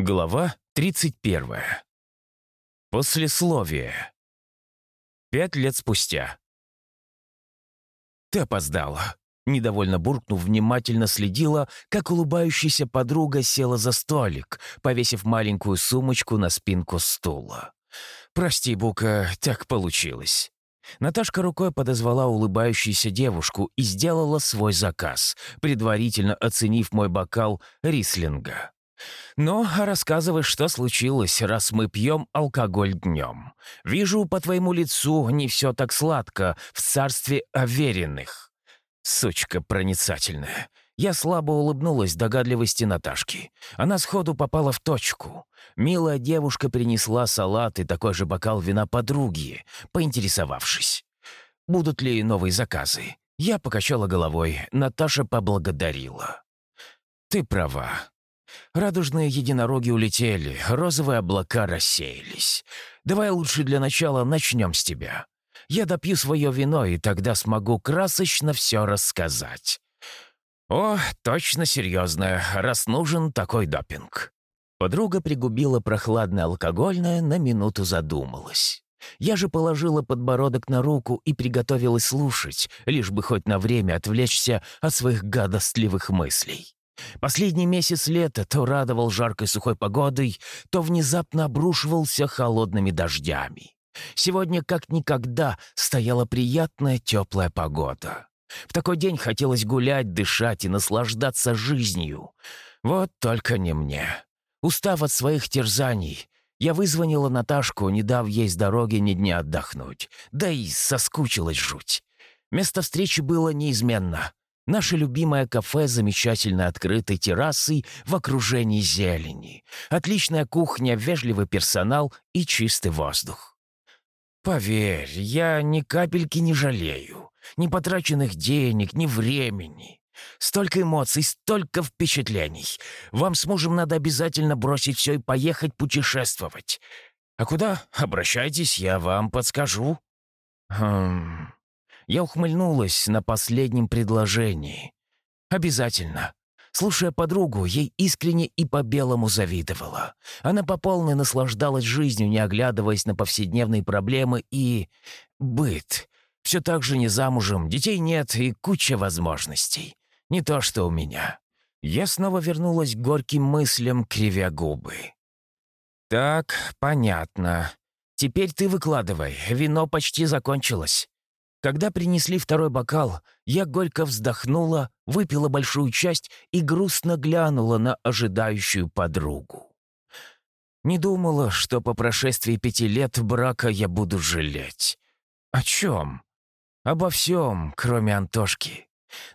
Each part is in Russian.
Глава 31. Послесловие. Пять лет спустя. «Ты опоздала», — недовольно буркнув, внимательно следила, как улыбающаяся подруга села за столик, повесив маленькую сумочку на спинку стула. «Прости, Бука, так получилось». Наташка рукой подозвала улыбающуюся девушку и сделала свой заказ, предварительно оценив мой бокал рислинга. «Ну, рассказывай, что случилось, раз мы пьем алкоголь днем. Вижу по твоему лицу не все так сладко в царстве уверенных». Сучка проницательная. Я слабо улыбнулась догадливости Наташки. Она сходу попала в точку. Милая девушка принесла салат и такой же бокал вина подруги, поинтересовавшись. Будут ли новые заказы? Я покачала головой, Наташа поблагодарила. «Ты права. Радужные единороги улетели, розовые облака рассеялись. Давай лучше для начала начнем с тебя. Я допью свое вино, и тогда смогу красочно все рассказать. О, точно серьезно, раз нужен такой допинг. Подруга пригубила прохладное алкогольное, на минуту задумалась. Я же положила подбородок на руку и приготовилась слушать, лишь бы хоть на время отвлечься от своих гадостливых мыслей. Последний месяц лета то радовал жаркой сухой погодой, то внезапно обрушивался холодными дождями. Сегодня как никогда стояла приятная теплая погода. В такой день хотелось гулять, дышать и наслаждаться жизнью. Вот только не мне. Устав от своих терзаний, я вызвонила Наташку, не дав ей с дороги ни дня отдохнуть. Да и соскучилась жуть. Место встречи было неизменно. Наше любимое кафе с замечательной открытой террасой в окружении зелени. Отличная кухня, вежливый персонал и чистый воздух. Поверь, я ни капельки не жалею. Ни потраченных денег, ни времени. Столько эмоций, столько впечатлений. Вам с мужем надо обязательно бросить все и поехать путешествовать. А куда? Обращайтесь, я вам подскажу. Хм... Я ухмыльнулась на последнем предложении. «Обязательно». Слушая подругу, ей искренне и по-белому завидовала. Она по полной наслаждалась жизнью, не оглядываясь на повседневные проблемы и... быт. Все так же не замужем, детей нет и куча возможностей. Не то что у меня. Я снова вернулась к горьким мыслям, кривя губы. «Так, понятно. Теперь ты выкладывай, вино почти закончилось. Когда принесли второй бокал, я горько вздохнула, выпила большую часть и грустно глянула на ожидающую подругу. Не думала, что по прошествии пяти лет брака я буду жалеть. О чем? Обо всем, кроме Антошки.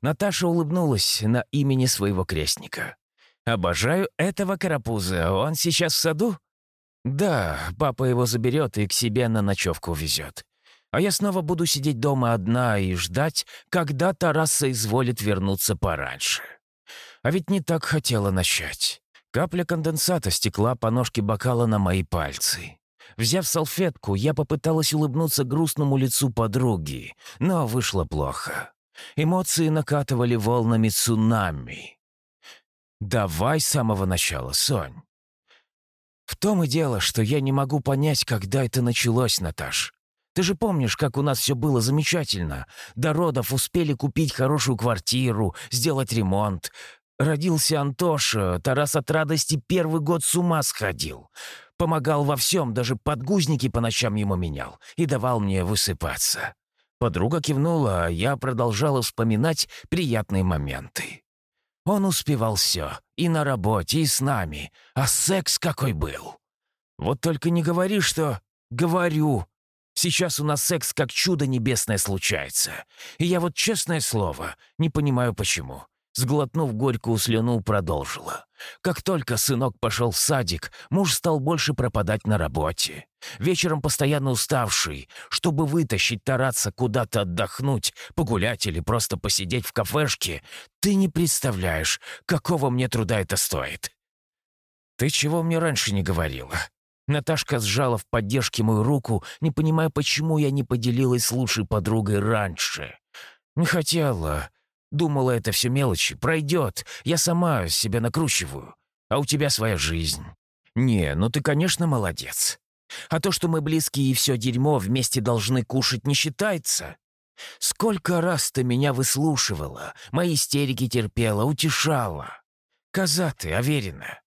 Наташа улыбнулась на имени своего крестника. «Обожаю этого карапуза. Он сейчас в саду?» «Да, папа его заберет и к себе на ночевку везет а я снова буду сидеть дома одна и ждать, когда Тараса изволит вернуться пораньше. А ведь не так хотела начать. Капля конденсата стекла по ножке бокала на мои пальцы. Взяв салфетку, я попыталась улыбнуться грустному лицу подруги, но вышло плохо. Эмоции накатывали волнами цунами. «Давай с самого начала, Сонь». В том и дело, что я не могу понять, когда это началось, Наташ. Ты же помнишь, как у нас все было замечательно. До родов успели купить хорошую квартиру, сделать ремонт. Родился Антоша, Тарас от радости первый год с ума сходил. Помогал во всем, даже подгузники по ночам ему менял и давал мне высыпаться. Подруга кивнула, а я продолжала вспоминать приятные моменты. Он успевал все, и на работе, и с нами. А секс какой был! Вот только не говори, что... Говорю, Сейчас у нас секс как чудо небесное случается. И я вот, честное слово, не понимаю почему. Сглотнув горькую слюну, продолжила. Как только сынок пошел в садик, муж стал больше пропадать на работе. Вечером постоянно уставший, чтобы вытащить Тараться куда-то отдохнуть, погулять или просто посидеть в кафешке, ты не представляешь, какого мне труда это стоит. Ты чего мне раньше не говорила? Наташка сжала в поддержке мою руку, не понимая, почему я не поделилась с лучшей подругой раньше. Не хотела. Думала, это все мелочи. Пройдет. Я сама себя накручиваю. А у тебя своя жизнь. «Не, ну ты, конечно, молодец. А то, что мы близкие и все дерьмо вместе должны кушать, не считается. Сколько раз ты меня выслушивала, мои истерики терпела, утешала. Коза ты, Аверина.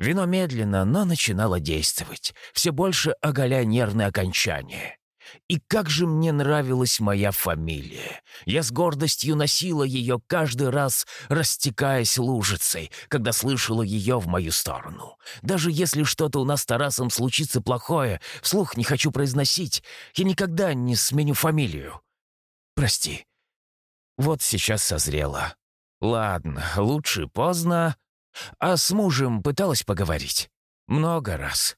Вино медленно, но начинало действовать, все больше оголяя нервные окончания. И как же мне нравилась моя фамилия. Я с гордостью носила ее каждый раз, растекаясь лужицей, когда слышала ее в мою сторону. Даже если что-то у нас с Тарасом случится плохое, вслух не хочу произносить, я никогда не сменю фамилию. Прости. Вот сейчас созрела. Ладно, лучше поздно. А с мужем пыталась поговорить? Много раз.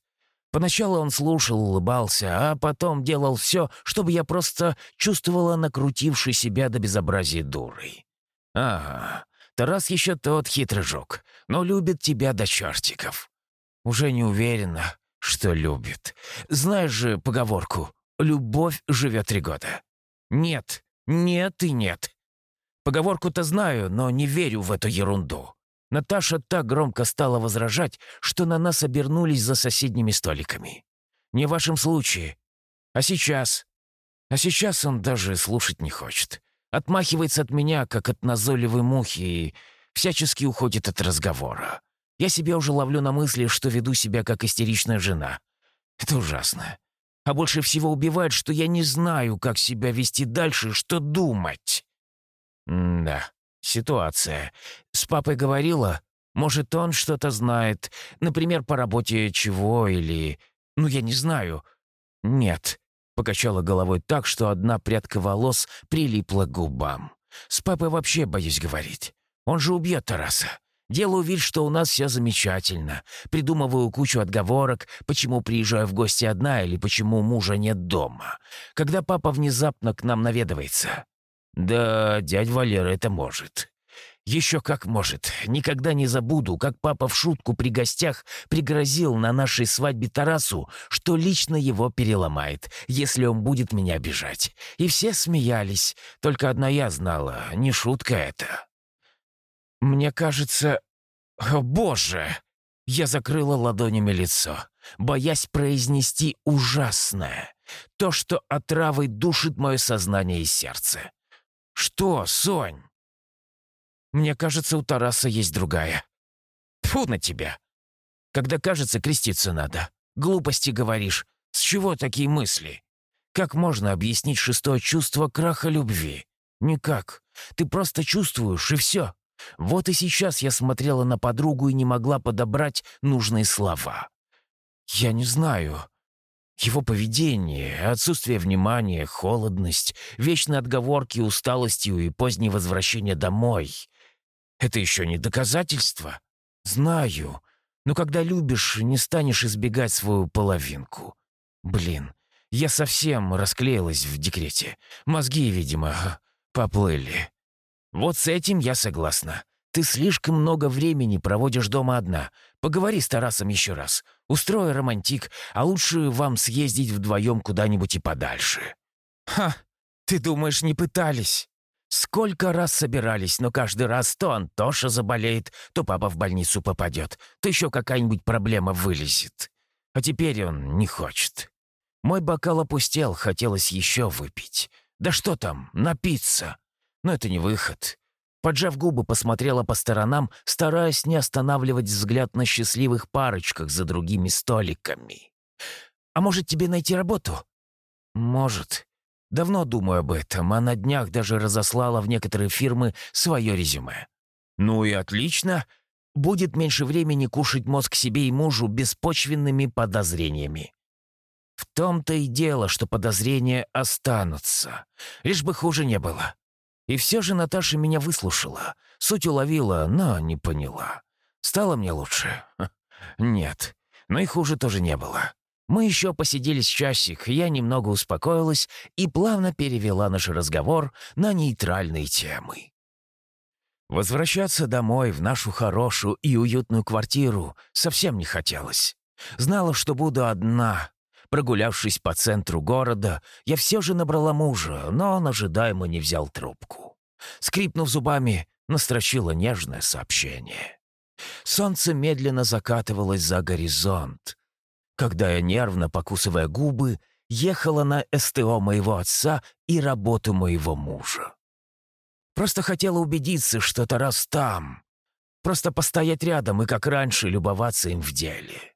Поначалу он слушал, улыбался, а потом делал все, чтобы я просто чувствовала накрутивший себя до безобразия дурой. Ага, Тарас еще тот хитрый жук, но любит тебя до чертиков. Уже не уверена, что любит. Знаешь же поговорку «любовь живет три года». Нет, нет и нет. Поговорку-то знаю, но не верю в эту ерунду. Наташа так громко стала возражать, что на нас обернулись за соседними столиками. «Не в вашем случае. А сейчас?» А сейчас он даже слушать не хочет. Отмахивается от меня, как от назойливой мухи, и всячески уходит от разговора. Я себя уже ловлю на мысли, что веду себя как истеричная жена. Это ужасно. А больше всего убивает, что я не знаю, как себя вести дальше, что думать. М да, Ситуация. С папой говорила? Может, он что-то знает? Например, по работе чего или... Ну, я не знаю. Нет. Покачала головой так, что одна прядка волос прилипла к губам. С папой вообще боюсь говорить. Он же убьет Тараса. Делаю вид, что у нас все замечательно. Придумываю кучу отговорок, почему приезжаю в гости одна или почему мужа нет дома. Когда папа внезапно к нам наведывается. «Да, дядь Валера это может. Еще как может. Никогда не забуду, как папа в шутку при гостях пригрозил на нашей свадьбе Тарасу, что лично его переломает, если он будет меня обижать. И все смеялись. Только одна я знала, не шутка это. Мне кажется... О, боже! Я закрыла ладонями лицо, боясь произнести ужасное. То, что отравой душит мое сознание и сердце. «Что, Сонь?» «Мне кажется, у Тараса есть другая». Фу на тебя! Когда кажется, креститься надо. Глупости говоришь. С чего такие мысли? Как можно объяснить шестое чувство краха любви? Никак. Ты просто чувствуешь, и все. Вот и сейчас я смотрела на подругу и не могла подобрать нужные слова. Я не знаю. Его поведение, отсутствие внимания, холодность, вечные отговорки усталостью и позднее возвращение домой — это еще не доказательство. Знаю, но когда любишь, не станешь избегать свою половинку. Блин, я совсем расклеилась в декрете. Мозги, видимо, поплыли. Вот с этим я согласна. Ты слишком много времени проводишь дома одна. Поговори с Тарасом еще раз. Устрой романтик, а лучше вам съездить вдвоем куда-нибудь и подальше». «Ха! Ты думаешь, не пытались?» Сколько раз собирались, но каждый раз то Антоша заболеет, то папа в больницу попадет, то еще какая-нибудь проблема вылезет. А теперь он не хочет. Мой бокал опустел, хотелось еще выпить. Да что там, напиться. Но это не выход. Поджав губы, посмотрела по сторонам, стараясь не останавливать взгляд на счастливых парочках за другими столиками. «А может, тебе найти работу?» «Может. Давно думаю об этом, а на днях даже разослала в некоторые фирмы свое резюме». «Ну и отлично. Будет меньше времени кушать мозг себе и мужу беспочвенными подозрениями». В том-то и дело, что подозрения останутся. Лишь бы хуже не было. И все же Наташа меня выслушала. Суть уловила, но не поняла. Стало мне лучше? Нет. Но и хуже тоже не было. Мы еще посидели с часик, я немного успокоилась и плавно перевела наш разговор на нейтральные темы. Возвращаться домой, в нашу хорошую и уютную квартиру, совсем не хотелось. Знала, что буду одна, Прогулявшись по центру города, я все же набрала мужа, но он ожидаемо не взял трубку. Скрипнув зубами, настрочила нежное сообщение. Солнце медленно закатывалось за горизонт. Когда я, нервно покусывая губы, ехала на СТО моего отца и работу моего мужа. Просто хотела убедиться, что Тарас там. Просто постоять рядом и, как раньше, любоваться им в деле.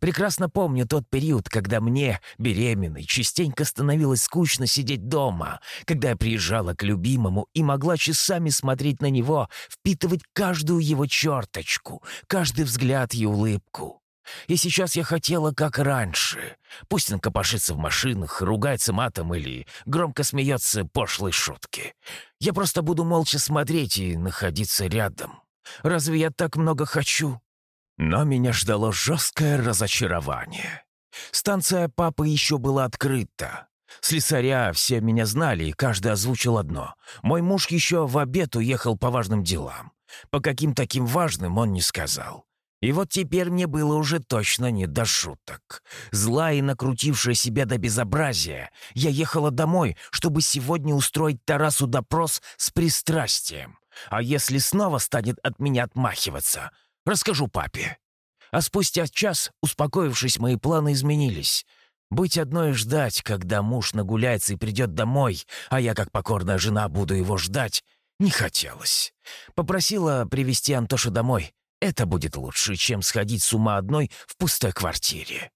Прекрасно помню тот период, когда мне, беременной, частенько становилось скучно сидеть дома, когда я приезжала к любимому и могла часами смотреть на него, впитывать каждую его черточку, каждый взгляд и улыбку. И сейчас я хотела, как раньше. Пусть он копошится в машинах, ругается матом или громко смеется пошлой шутки. Я просто буду молча смотреть и находиться рядом. Разве я так много хочу? Но меня ждало жесткое разочарование. Станция папы еще была открыта. Слесаря все меня знали, и каждый озвучил одно. Мой муж еще в обед уехал по важным делам. По каким таким важным он не сказал. И вот теперь мне было уже точно не до шуток. Злая и накрутившая себя до безобразия, я ехала домой, чтобы сегодня устроить Тарасу допрос с пристрастием. А если снова станет от меня отмахиваться, расскажу папе. А спустя час, успокоившись, мои планы изменились. Быть одной и ждать, когда муж нагуляется и придет домой, а я, как покорная жена, буду его ждать, не хотелось. Попросила привести Антошу домой. Это будет лучше, чем сходить с ума одной в пустой квартире.